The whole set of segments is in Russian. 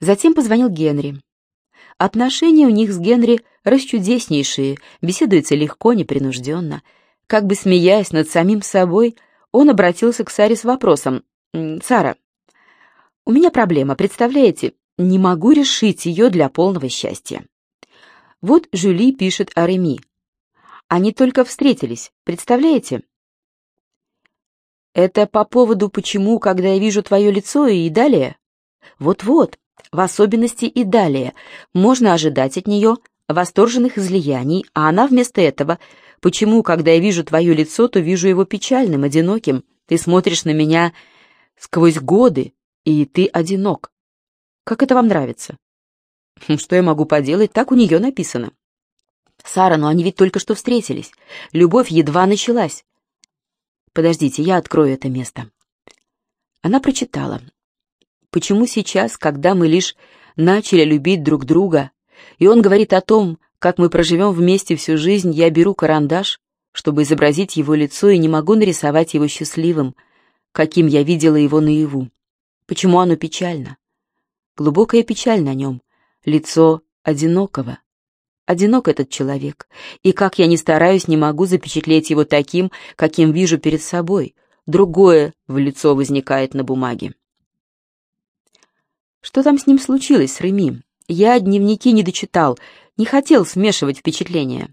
Затем позвонил Генри. Отношения у них с Генри расчудеснейшие, беседуется легко, непринужденно. Как бы смеясь над самим собой, он обратился к Саре с вопросом. «Сара, у меня проблема, представляете? Не могу решить ее для полного счастья». Вот Жюли пишет о Реми. Они только встретились, представляете? Это по поводу «почему, когда я вижу твое лицо» и далее? Вот-вот, в особенности и далее. Можно ожидать от нее восторженных излияний, а она вместо этого «почему, когда я вижу твое лицо, то вижу его печальным, одиноким? Ты смотришь на меня сквозь годы, и ты одинок». Как это вам нравится? Хм, что я могу поделать, так у нее написано. Сара, но они ведь только что встретились. Любовь едва началась. Подождите, я открою это место. Она прочитала. Почему сейчас, когда мы лишь начали любить друг друга, и он говорит о том, как мы проживем вместе всю жизнь, я беру карандаш, чтобы изобразить его лицо, и не могу нарисовать его счастливым, каким я видела его наяву. Почему оно печально? Глубокая печаль на нем, лицо одинокого. Одинок этот человек, и как я ни стараюсь, не могу запечатлеть его таким, каким вижу перед собой. Другое в лицо возникает на бумаге. Что там с ним случилось, с Реми? Я дневники не дочитал, не хотел смешивать впечатления.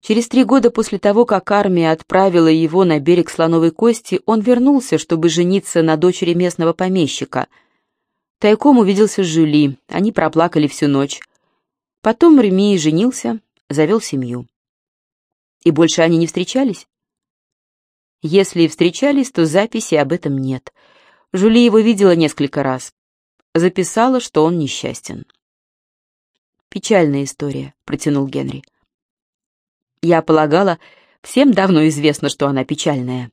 Через три года после того, как армия отправила его на берег Слоновой Кости, он вернулся, чтобы жениться на дочери местного помещика. Тайком увиделся с Жюли, они проплакали всю ночь. Потом Реми женился, завел семью. И больше они не встречались? Если и встречались, то записи об этом нет — Жули его видела несколько раз. Записала, что он несчастен. «Печальная история», — протянул Генри. «Я полагала, всем давно известно, что она печальная».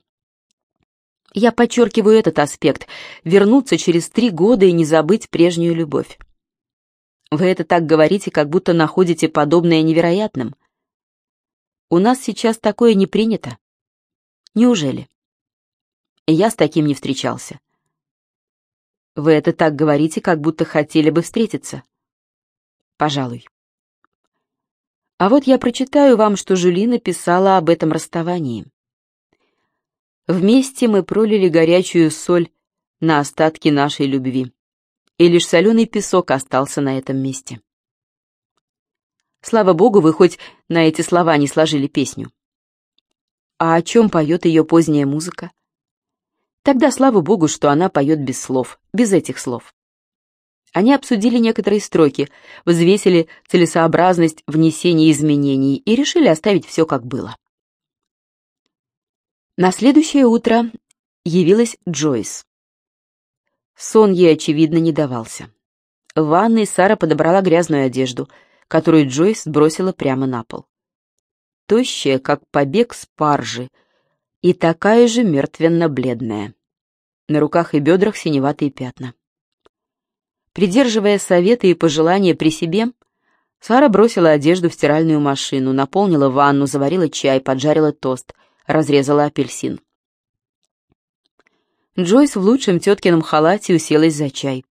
Я подчеркиваю этот аспект — вернуться через три года и не забыть прежнюю любовь. Вы это так говорите, как будто находите подобное невероятным. У нас сейчас такое не принято. Неужели? Я с таким не встречался. Вы это так говорите, как будто хотели бы встретиться. Пожалуй. А вот я прочитаю вам, что Жюли написала об этом расставании. Вместе мы пролили горячую соль на остатки нашей любви, и лишь соленый песок остался на этом месте. Слава богу, вы хоть на эти слова не сложили песню. А о чем поет ее поздняя музыка? Тогда слава богу, что она поет без слов, без этих слов. Они обсудили некоторые строки, взвесили целесообразность внесения изменений и решили оставить все как было. На следующее утро явилась Джойс. Сон ей, очевидно, не давался. В ванной Сара подобрала грязную одежду, которую Джойс бросила прямо на пол. Тощая, как побег спаржи, и такая же мертвенно-бледная. На руках и бедрах синеватые пятна. Придерживая советы и пожелания при себе, Сара бросила одежду в стиральную машину, наполнила ванну, заварила чай, поджарила тост, разрезала апельсин. Джойс в лучшем теткином халате уселась за чай.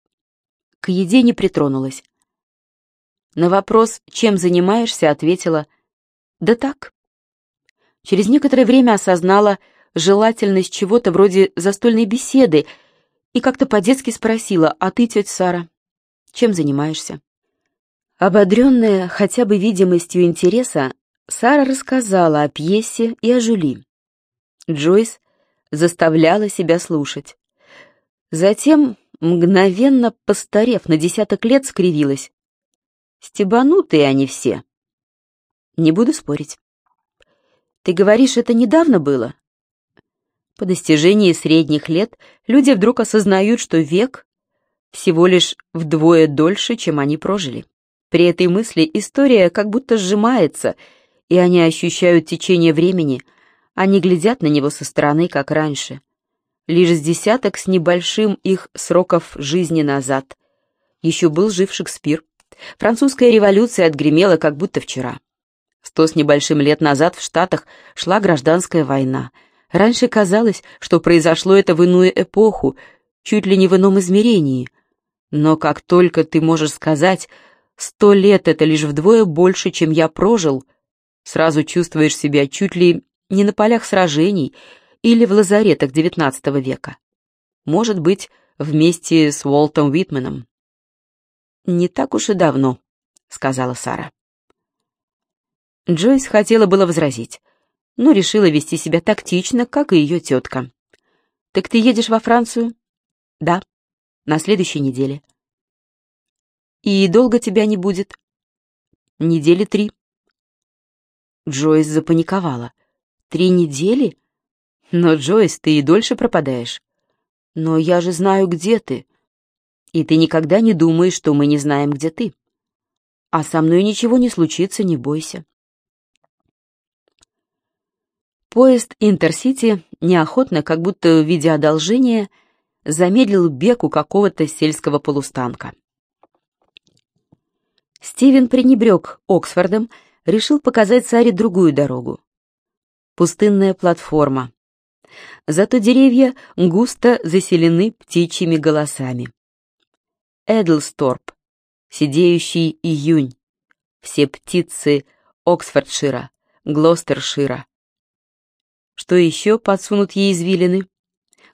К еде не притронулась. На вопрос «Чем занимаешься?» ответила «Да так». Через некоторое время осознала желательность чего-то вроде застольной беседы и как-то по-детски спросила «А ты, тетя Сара, чем занимаешься?» Ободренная хотя бы видимостью интереса, Сара рассказала о пьесе и о Жюли. Джойс заставляла себя слушать. Затем, мгновенно постарев на десяток лет, скривилась. Стебанутые они все. Не буду спорить. Ты говоришь, это недавно было? По достижении средних лет люди вдруг осознают, что век всего лишь вдвое дольше, чем они прожили. При этой мысли история как будто сжимается, и они ощущают течение времени, они глядят на него со стороны, как раньше. Лишь с десяток с небольшим их сроков жизни назад. Еще был жив Шекспир. Французская революция отгремела, как будто вчера. Сто с небольшим лет назад в Штатах шла гражданская война. Раньше казалось, что произошло это в иную эпоху, чуть ли не в ином измерении. Но как только ты можешь сказать «сто лет — это лишь вдвое больше, чем я прожил», сразу чувствуешь себя чуть ли не на полях сражений или в лазаретах XIX века. Может быть, вместе с Уолтом Уитменом. «Не так уж и давно», — сказала Сара. Джойс хотела было возразить, но решила вести себя тактично, как и ее тетка. «Так ты едешь во Францию?» «Да, на следующей неделе». «И долго тебя не будет?» «Недели три». Джойс запаниковала. «Три недели? Но, Джойс, ты и дольше пропадаешь». «Но я же знаю, где ты. И ты никогда не думаешь, что мы не знаем, где ты. А со мной ничего не случится, не бойся». Поезд Интерсити неохотно, как будто в виде одолжения, замедлил бег у какого-то сельского полустанка. Стивен пренебрег Оксфордом, решил показать Саре другую дорогу. Пустынная платформа. Зато деревья густо заселены птичьими голосами. Эдлсторп, сидеющий июнь, все птицы Оксфордшира, Глостершира, что еще подсунут ей извилины?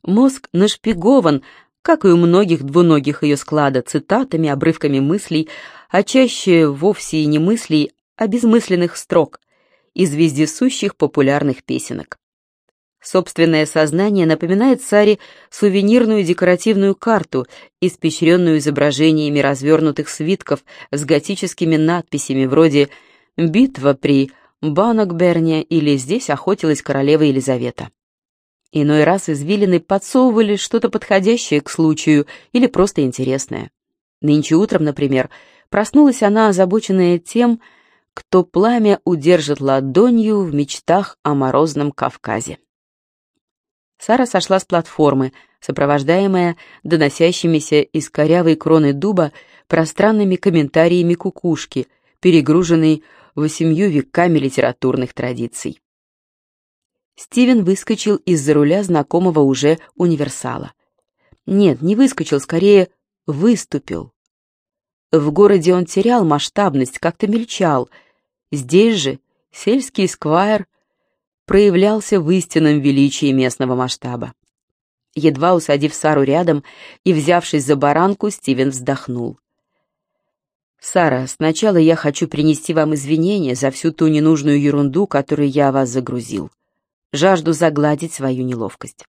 Мозг нашпигован, как и у многих двуногих ее склада, цитатами, обрывками мыслей, а чаще вовсе и не мыслей, а безмысленных строк из вездесущих популярных песенок. Собственное сознание напоминает Саре сувенирную декоративную карту, испещренную изображениями развернутых свитков с готическими надписями вроде «Битва при Баннокберне или здесь охотилась королева Елизавета. Иной раз извилины подсовывали что-то подходящее к случаю или просто интересное. Нынче утром, например, проснулась она, озабоченная тем, кто пламя удержит ладонью в мечтах о морозном Кавказе. Сара сошла с платформы, сопровождаемая доносящимися из корявой кроны дуба пространными комментариями кукушки, перегруженной восемью веками литературных традиций. Стивен выскочил из-за руля знакомого уже универсала. Нет, не выскочил, скорее выступил. В городе он терял масштабность, как-то мельчал. Здесь же сельский сквайр проявлялся в истинном величии местного масштаба. Едва усадив Сару рядом и взявшись за баранку, Стивен вздохнул. «Сара, сначала я хочу принести вам извинения за всю ту ненужную ерунду, которую я вас загрузил. Жажду загладить свою неловкость».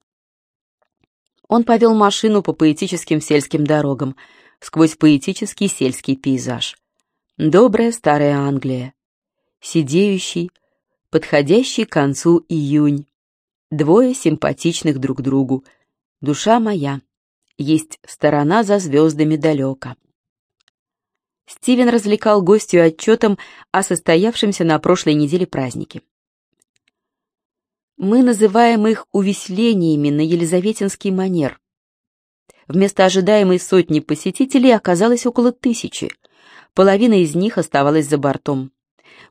Он повел машину по поэтическим сельским дорогам, сквозь поэтический сельский пейзаж. Добрая старая Англия. Сидеющий, подходящий к концу июнь. Двое симпатичных друг другу. Душа моя. Есть сторона за звездами далека. Стивен развлекал гостью отчетом о состоявшемся на прошлой неделе празднике. Мы называем их увеселениями на елизаветинский манер. Вместо ожидаемой сотни посетителей оказалось около тысячи. Половина из них оставалась за бортом.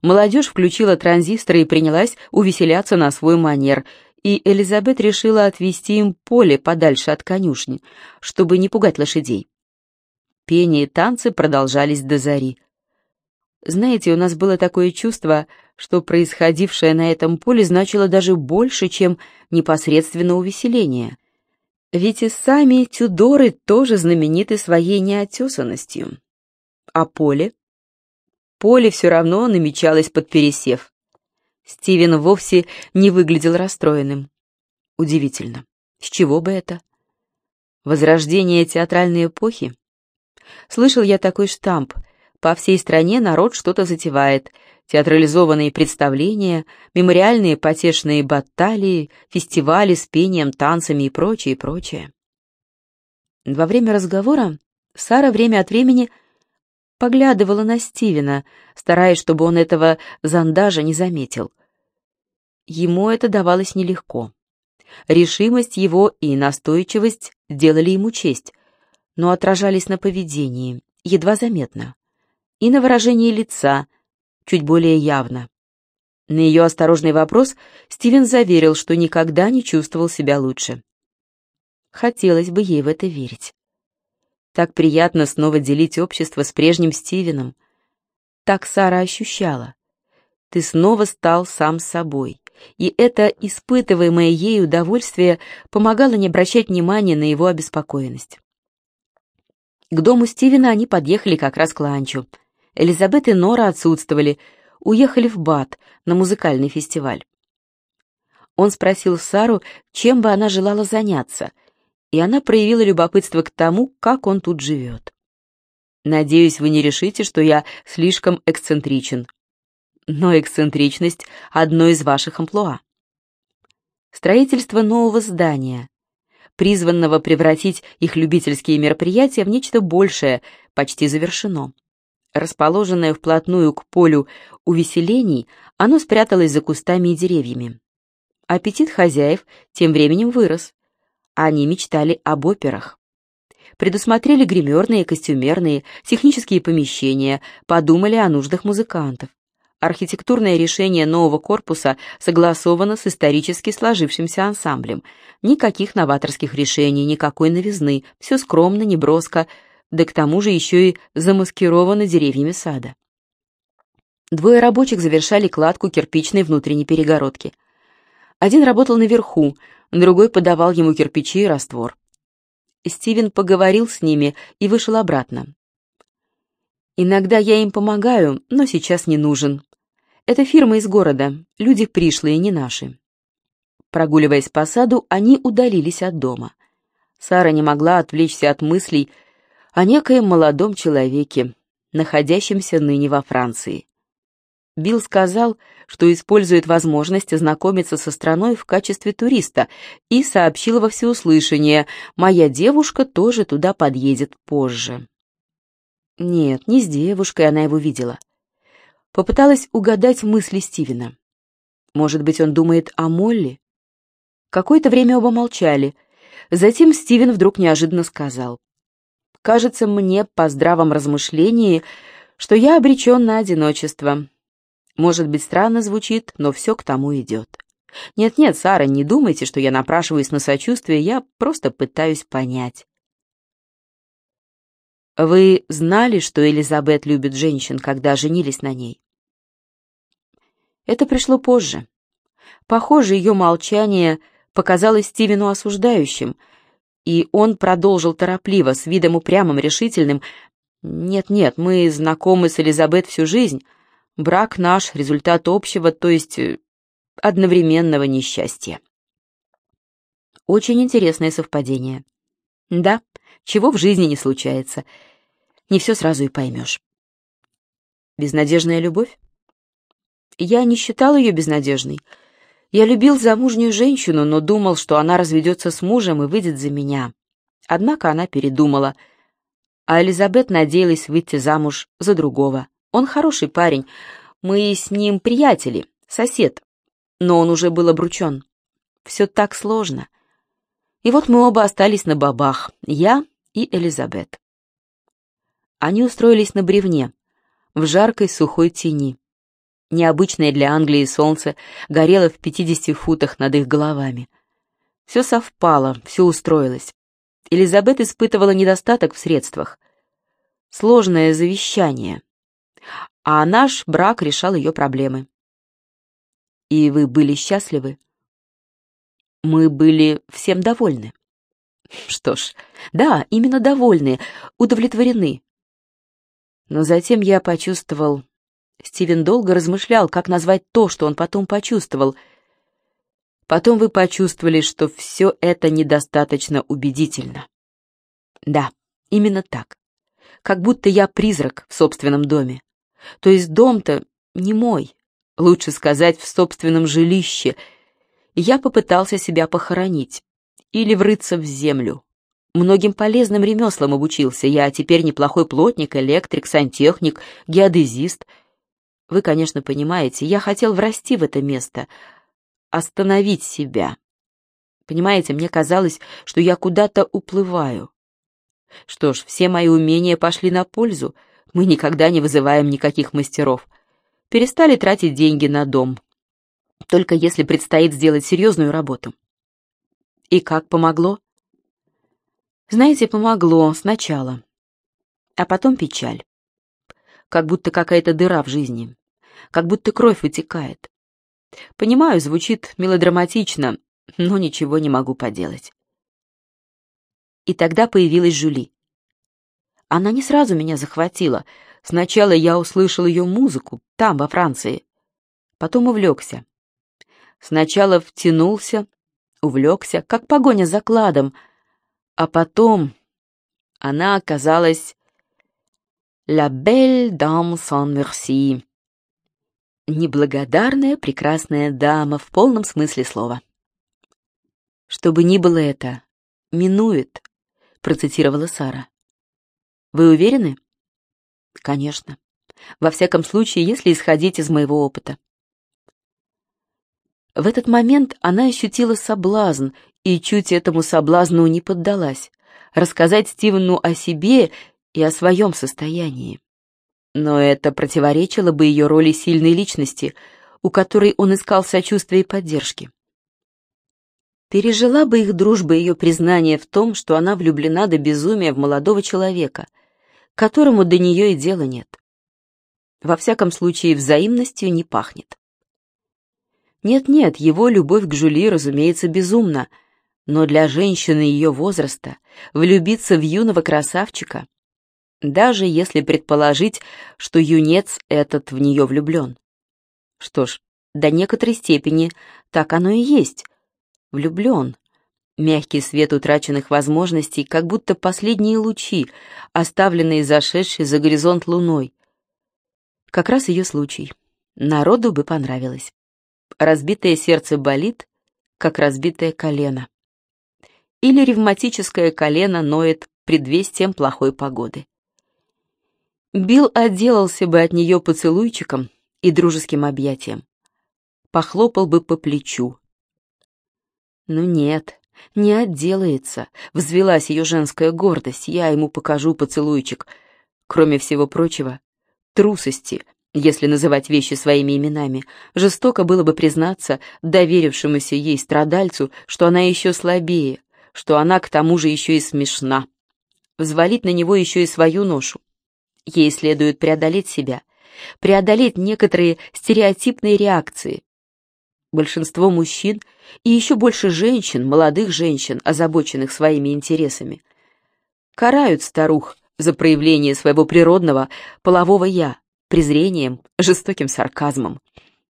Молодежь включила транзисторы и принялась увеселяться на свой манер, и Элизабет решила отвести им поле подальше от конюшни, чтобы не пугать лошадей. Пение и танцы продолжались до зари. Знаете, у нас было такое чувство, что происходившее на этом поле значило даже больше, чем непосредственно увеселение. Ведь и сами Тюдоры тоже знамениты своей неотесанностью. А поле? Поле все равно намечалось под пересев. Стивен вовсе не выглядел расстроенным. Удивительно. С чего бы это? Возрождение театральной эпохи? Слышал я такой штамп. По всей стране народ что-то затевает. Театрализованные представления, мемориальные потешные баталии, фестивали с пением, танцами и прочее, прочее. Во время разговора Сара время от времени поглядывала на Стивена, стараясь, чтобы он этого зандажа не заметил. Ему это давалось нелегко. Решимость его и настойчивость делали ему честь, но отражались на поведении, едва заметно, и на выражении лица, чуть более явно. На ее осторожный вопрос Стивен заверил, что никогда не чувствовал себя лучше. Хотелось бы ей в это верить. Так приятно снова делить общество с прежним Стивеном. Так Сара ощущала. Ты снова стал сам собой. И это испытываемое ей удовольствие помогало не обращать внимания на его обеспокоенность. К дому Стивена они подъехали как раз к ланчу. Элизабет и Нора отсутствовали, уехали в Бат на музыкальный фестиваль. Он спросил Сару, чем бы она желала заняться, и она проявила любопытство к тому, как он тут живет. «Надеюсь, вы не решите, что я слишком эксцентричен», но эксцентричность — одно из ваших амплуа. Строительство нового здания, призванного превратить их любительские мероприятия в нечто большее, почти завершено. Расположенное вплотную к полю увеселений, оно спряталось за кустами и деревьями. Аппетит хозяев тем временем вырос. Они мечтали об операх. Предусмотрели гримерные, костюмерные, технические помещения, подумали о нуждах музыкантов. Архитектурное решение нового корпуса согласовано с исторически сложившимся ансамблем. Никаких новаторских решений, никакой новизны, все скромно, неброско, да к тому же еще и замаскировано деревьями сада. Двое рабочих завершали кладку кирпичной внутренней перегородки. Один работал наверху, другой подавал ему кирпичи и раствор. Стивен поговорил с ними и вышел обратно. «Иногда я им помогаю, но сейчас не нужен», это фирма из города, люди пришлые, не наши. Прогуливаясь по саду, они удалились от дома. Сара не могла отвлечься от мыслей о некоем молодом человеке, находящемся ныне во Франции. Билл сказал, что использует возможность ознакомиться со страной в качестве туриста и сообщил во всеуслышание, «Моя девушка тоже туда подъедет позже». Нет, не с девушкой она его видела. Попыталась угадать мысли Стивена. Может быть, он думает о Молли? Какое-то время оба молчали. Затем Стивен вдруг неожиданно сказал. «Кажется мне по здравом размышлении, что я обречен на одиночество. Может быть, странно звучит, но все к тому идет. Нет-нет, Сара, не думайте, что я напрашиваюсь на сочувствие, я просто пытаюсь понять». Вы знали, что Элизабет любит женщин, когда женились на ней? Это пришло позже. Похоже, ее молчание показалось Стивену осуждающим, и он продолжил торопливо, с видом упрямым, решительным. «Нет-нет, мы знакомы с Элизабет всю жизнь. Брак наш — результат общего, то есть э, одновременного несчастья». Очень интересное совпадение. Да, чего в жизни не случается — не все сразу и поймешь. Безнадежная любовь? Я не считал ее безнадежной. Я любил замужнюю женщину, но думал, что она разведется с мужем и выйдет за меня. Однако она передумала. А Элизабет надеялась выйти замуж за другого. Он хороший парень. Мы с ним приятели, сосед. Но он уже был обручен. Все так сложно. И вот мы оба остались на бабах, я и Элизабет. Они устроились на бревне, в жаркой сухой тени. Необычное для Англии солнце горело в 50 футах над их головами. Все совпало, все устроилось. Элизабет испытывала недостаток в средствах. Сложное завещание. А наш брак решал ее проблемы. И вы были счастливы? Мы были всем довольны. Что ж, да, именно довольны, удовлетворены. Но затем я почувствовал... Стивен долго размышлял, как назвать то, что он потом почувствовал. Потом вы почувствовали, что все это недостаточно убедительно. Да, именно так. Как будто я призрак в собственном доме. То есть дом-то не мой, лучше сказать, в собственном жилище. Я попытался себя похоронить или врыться в землю. Многим полезным ремеслам обучился. Я теперь неплохой плотник, электрик, сантехник, геодезист. Вы, конечно, понимаете, я хотел врасти в это место, остановить себя. Понимаете, мне казалось, что я куда-то уплываю. Что ж, все мои умения пошли на пользу. Мы никогда не вызываем никаких мастеров. Перестали тратить деньги на дом. Только если предстоит сделать серьезную работу. И как помогло? Знаете, помогло сначала, а потом печаль. Как будто какая-то дыра в жизни, как будто кровь вытекает. Понимаю, звучит мелодраматично, но ничего не могу поделать. И тогда появилась Жюли. Она не сразу меня захватила. Сначала я услышал ее музыку, там, во Франции. Потом увлекся. Сначала втянулся, увлекся, как погоня за кладом, а потом она оказалась «La belle dame sans merci» — неблагодарная прекрасная дама в полном смысле слова. «Что бы ни было это, минует», — процитировала Сара. «Вы уверены?» «Конечно. Во всяком случае, если исходить из моего опыта. В этот момент она ощутила соблазн и чуть этому соблазну не поддалась. Рассказать Стивену о себе и о своем состоянии. Но это противоречило бы ее роли сильной личности, у которой он искал сочувствия и поддержки. Пережила бы их дружба ее признание в том, что она влюблена до безумия в молодого человека, которому до нее и дела нет. Во всяком случае, взаимностью не пахнет. Нет-нет, его любовь к Жюли, разумеется, безумна, но для женщины ее возраста влюбиться в юного красавчика, даже если предположить, что юнец этот в нее влюблен. Что ж, до некоторой степени так оно и есть. Влюблен. Мягкий свет утраченных возможностей, как будто последние лучи, оставленные зашедшей за горизонт луной. Как раз ее случай. Народу бы понравилось разбитое сердце болит, как разбитое колено. Или ревматическое колено ноет предвестием плохой погоды. Билл отделался бы от нее поцелуйчиком и дружеским объятием. Похлопал бы по плечу. Ну нет, не отделается, взвелась ее женская гордость, я ему покажу поцелуйчик. Кроме всего прочего, трусости, если называть вещи своими именами, жестоко было бы признаться доверившемуся ей страдальцу, что она еще слабее, что она к тому же еще и смешна. Взвалить на него еще и свою ношу. Ей следует преодолеть себя, преодолеть некоторые стереотипные реакции. Большинство мужчин и еще больше женщин, молодых женщин, озабоченных своими интересами, карают старух за проявление своего природного полового «я», презрением, жестоким сарказмом.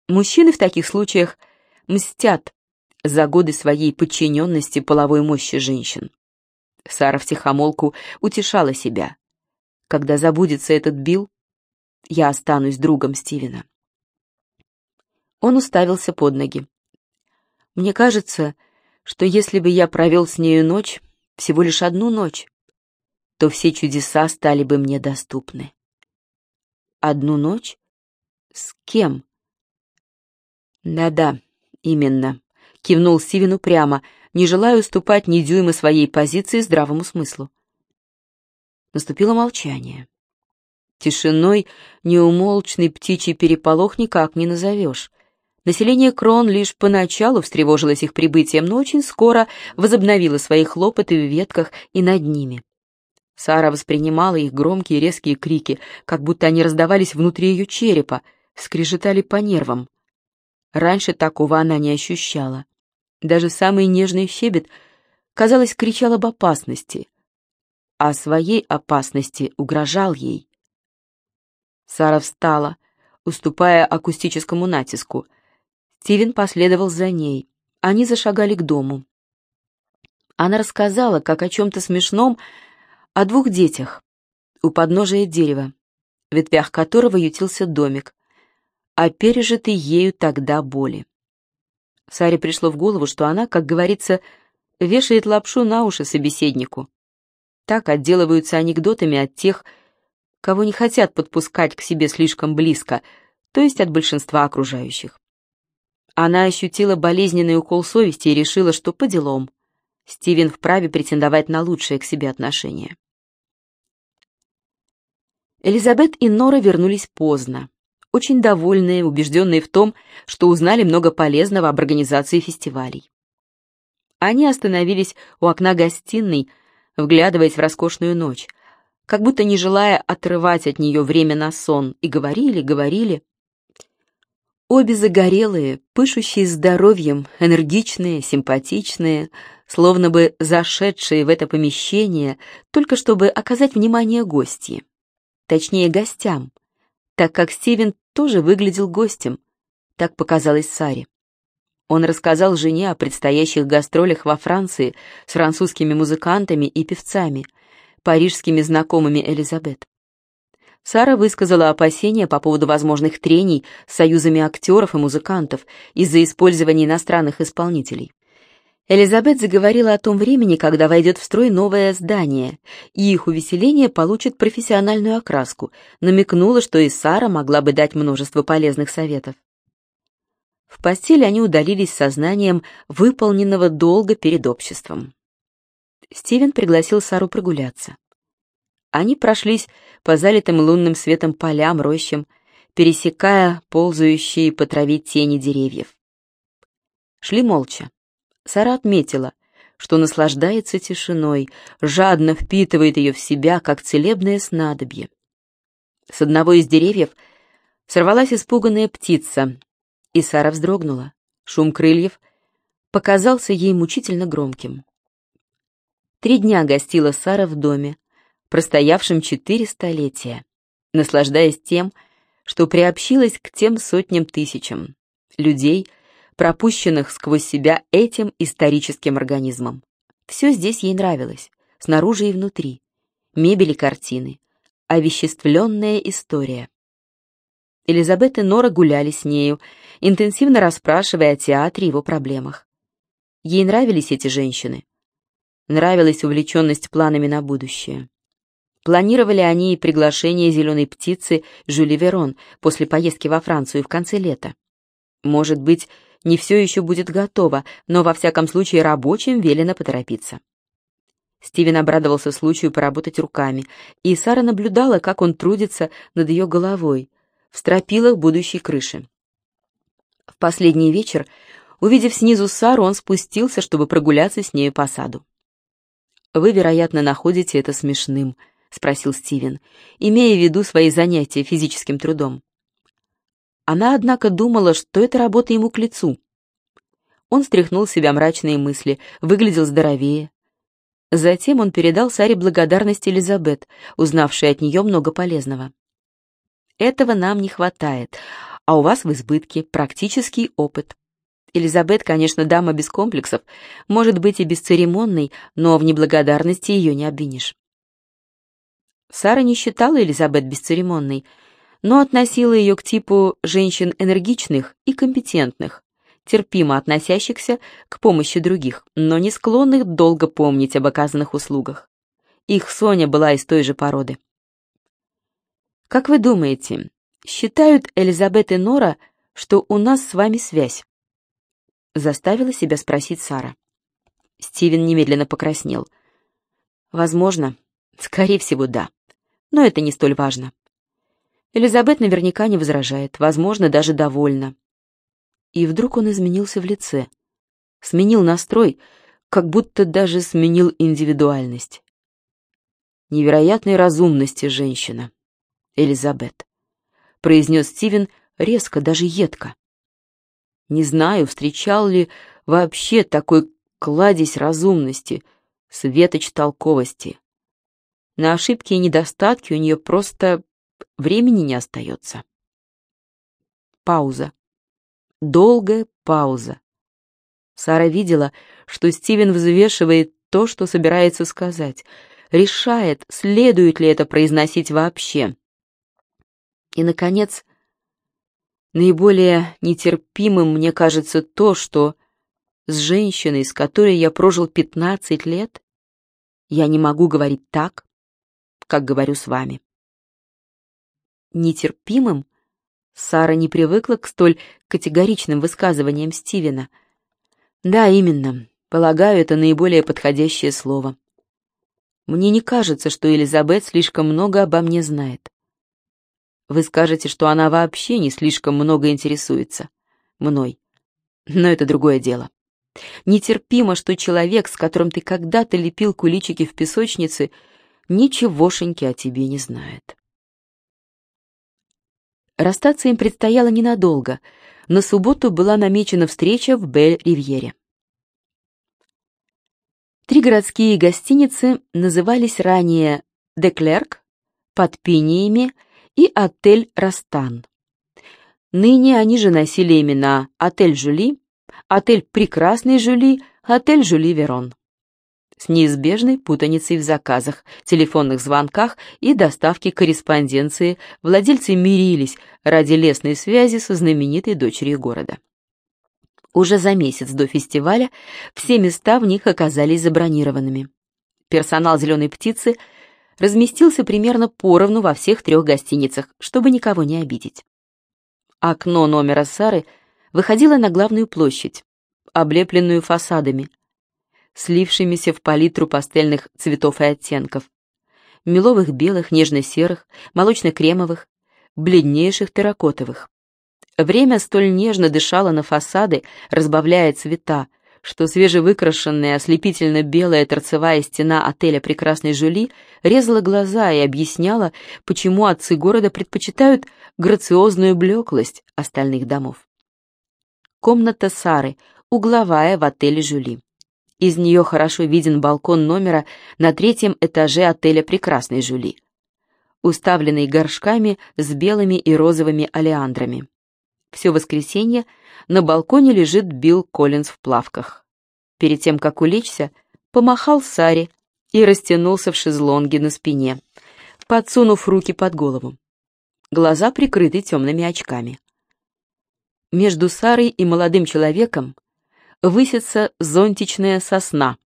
Мужчины в таких случаях мстят за годы своей подчиненности половой мощи женщин. Сара втихомолку утешала себя. Когда забудется этот Билл, я останусь другом Стивена. Он уставился под ноги. Мне кажется, что если бы я провел с нею ночь, всего лишь одну ночь, то все чудеса стали бы мне доступны. Одну ночь? С кем? Да-да, именно. Кивнул Сивину прямо, не желая уступать ни дюйма своей позиции здравому смыслу. Наступило молчание. Тишиной неумолчный птичий переполох никак не назовешь. Население Крон лишь поначалу встревожилось их прибытием, но очень скоро возобновило свои хлопоты в ветках и над ними. Сара воспринимала их громкие резкие крики, как будто они раздавались внутри ее черепа, скрежетали по нервам. Раньше такого она не ощущала. Даже самый нежный щебет, казалось, кричал об опасности, а своей опасности угрожал ей. Сара встала, уступая акустическому натиску. Стивен последовал за ней. Они зашагали к дому. Она рассказала, как о чем-то смешном, о двух детях у подножия дерева, в ветвях которого ютился домик, о пережитой ею тогда боли. Саре пришло в голову, что она, как говорится, вешает лапшу на уши собеседнику. Так отделываются анекдотами от тех, кого не хотят подпускать к себе слишком близко, то есть от большинства окружающих. Она ощутила болезненный укол совести и решила, что по делам. Стивен вправе претендовать на лучшее к себе отношение. Элизабет и Нора вернулись поздно, очень довольные, убежденные в том, что узнали много полезного об организации фестивалей. Они остановились у окна гостиной, вглядываясь в роскошную ночь, как будто не желая отрывать от нее время на сон, и говорили, говорили. Обе загорелые, пышущие здоровьем, энергичные, симпатичные, словно бы зашедшие в это помещение, только чтобы оказать внимание гости. Точнее, гостям, так как Стивен тоже выглядел гостем, так показалось Саре. Он рассказал жене о предстоящих гастролях во Франции с французскими музыкантами и певцами, парижскими знакомыми Элизабет. Сара высказала опасения по поводу возможных трений с союзами актеров и музыкантов из-за использования иностранных исполнителей. Элизабет заговорила о том времени, когда войдет в строй новое здание, и их увеселение получит профессиональную окраску, намекнула, что и Сара могла бы дать множество полезных советов. В постель они удалились сознанием выполненного долга перед обществом. Стивен пригласил Сару прогуляться. Они прошлись по залитым лунным светом полям, рощам, пересекая ползающие по траве тени деревьев. Шли молча. Сара отметила, что наслаждается тишиной, жадно впитывает ее в себя, как целебное снадобье. С одного из деревьев сорвалась испуганная птица, и Сара вздрогнула. Шум крыльев показался ей мучительно громким. Три дня гостила Сара в доме, простоявшем четыре столетия, наслаждаясь тем, что приобщилась к тем сотням тысячам людей, пропущенных сквозь себя этим историческим организмом. Все здесь ей нравилось, снаружи и внутри. Мебель и картины, овеществленная история. Элизабет и Нора гуляли с нею, интенсивно расспрашивая о театре и его проблемах. Ей нравились эти женщины. Нравилась увлеченность планами на будущее. Планировали они и приглашение зеленой птицы Жюли Верон после поездки во Францию в конце лета. Может быть, не все еще будет готово, но во всяком случае рабочим велено поторопиться. Стивен обрадовался случаю поработать руками, и Сара наблюдала, как он трудится над ее головой, в стропилах будущей крыши. В последний вечер, увидев снизу Сару, он спустился, чтобы прогуляться с нею по саду. «Вы, вероятно, находите это смешным», — спросил Стивен, имея в виду свои занятия физическим трудом. Она, однако, думала, что эта работа ему к лицу. Он стряхнул с себя мрачные мысли, выглядел здоровее. Затем он передал Саре благодарность Элизабет, узнавшей от нее много полезного. Этого нам не хватает, а у вас в избытке практический опыт. Элизабет, конечно, дама без комплексов, может быть и бесцеремонной, но в неблагодарности ее не обвинишь. Сара не считала Элизабет бесцеремонной, но относила ее к типу женщин энергичных и компетентных, терпимо относящихся к помощи других, но не склонных долго помнить об оказанных услугах. Их Соня была из той же породы. Как вы думаете, считают Элизабет и Нора, что у нас с вами связь? Заставила себя спросить Сара. Стивен немедленно покраснел. Возможно, скорее всего, да. Но это не столь важно. Элизабет наверняка не возражает, возможно, даже довольна. И вдруг он изменился в лице. Сменил настрой, как будто даже сменил индивидуальность. Невероятной разумности женщина. Элизабет», — произнес Стивен резко, даже едко. Не знаю, встречал ли вообще такой кладезь разумности, светоч толковости. На ошибки и недостатки у нее просто времени не остается. Пауза. Долгая пауза. Сара видела, что Стивен взвешивает то, что собирается сказать, решает, следует ли это произносить вообще. И, наконец, наиболее нетерпимым мне кажется то, что с женщиной, с которой я прожил 15 лет, я не могу говорить так, как говорю с вами. Нетерпимым? Сара не привыкла к столь категоричным высказываниям Стивена. Да, именно. Полагаю, это наиболее подходящее слово. Мне не кажется, что Элизабет слишком много обо мне знает. Вы скажете, что она вообще не слишком много интересуется мной. Но это другое дело. Нетерпимо, что человек, с которым ты когда-то лепил куличики в песочнице, ничегошеньки о тебе не знает. Расстаться им предстояло ненадолго. На субботу была намечена встреча в Бель-Ривьере. Три городские гостиницы назывались ранее «Деклерк», «Под пиниями» и «Отель Растан». Ныне они же носили имена «Отель Жюли», «Отель Прекрасный Жюли», «Отель Жюли Верон» с неизбежной путаницей в заказах, телефонных звонках и доставке корреспонденции владельцы мирились ради лесной связи со знаменитой дочерью города. Уже за месяц до фестиваля все места в них оказались забронированными. Персонал «Зеленой птицы» разместился примерно поровну во всех трех гостиницах, чтобы никого не обидеть. Окно номера Сары выходило на главную площадь, облепленную фасадами, слившимися в палитру пастельных цветов и оттенков. Меловых белых, нежно-серых, молочно-кремовых, бледнейших терракотовых. Время столь нежно дышало на фасады, разбавляя цвета, что свежевыкрашенная ослепительно-белая торцевая стена отеля «Прекрасной Жюли» резала глаза и объясняла, почему отцы города предпочитают грациозную блеклость остальных домов. Комната Сары, угловая в отеле «Жюли». Из нее хорошо виден балкон номера на третьем этаже отеля «Прекрасной Жюли», уставленный горшками с белыми и розовыми олеандрами. Все воскресенье на балконе лежит Билл Коллинз в плавках. Перед тем, как улечься, помахал Саре и растянулся в шезлонге на спине, подсунув руки под голову. Глаза прикрыты темными очками. Между Сарой и молодым человеком высится зонтичная сосна,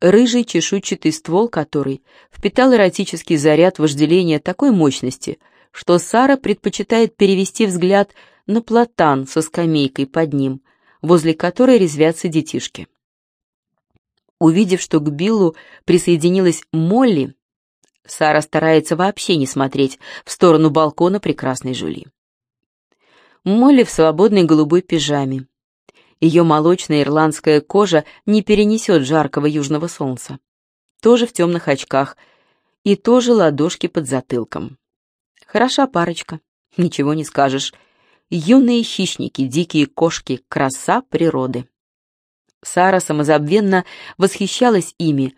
рыжий чешуйчатый ствол которой впитал эротический заряд вожделения такой мощности, что Сара предпочитает перевести взгляд на платан со скамейкой под ним, возле которой резвятся детишки. Увидев, что к Биллу присоединилась Молли, Сара старается вообще не смотреть в сторону балкона прекрасной Жули. Молли в свободной голубой пижаме, ее молочная ирландская кожа не перенесет жаркого южного солнца. Тоже в темных очках и тоже ладошки под затылком. Хороша парочка, ничего не скажешь. Юные хищники, дикие кошки, краса природы. Сара самозабвенно восхищалась ими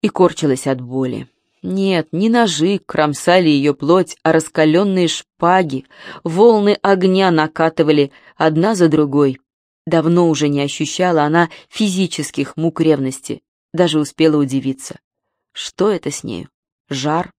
и корчилась от боли. Нет, не ножи кромсали ее плоть, а раскаленные шпаги, волны огня накатывали одна за другой, Давно уже не ощущала она физических мук ревности, даже успела удивиться. Что это с нею? Жар?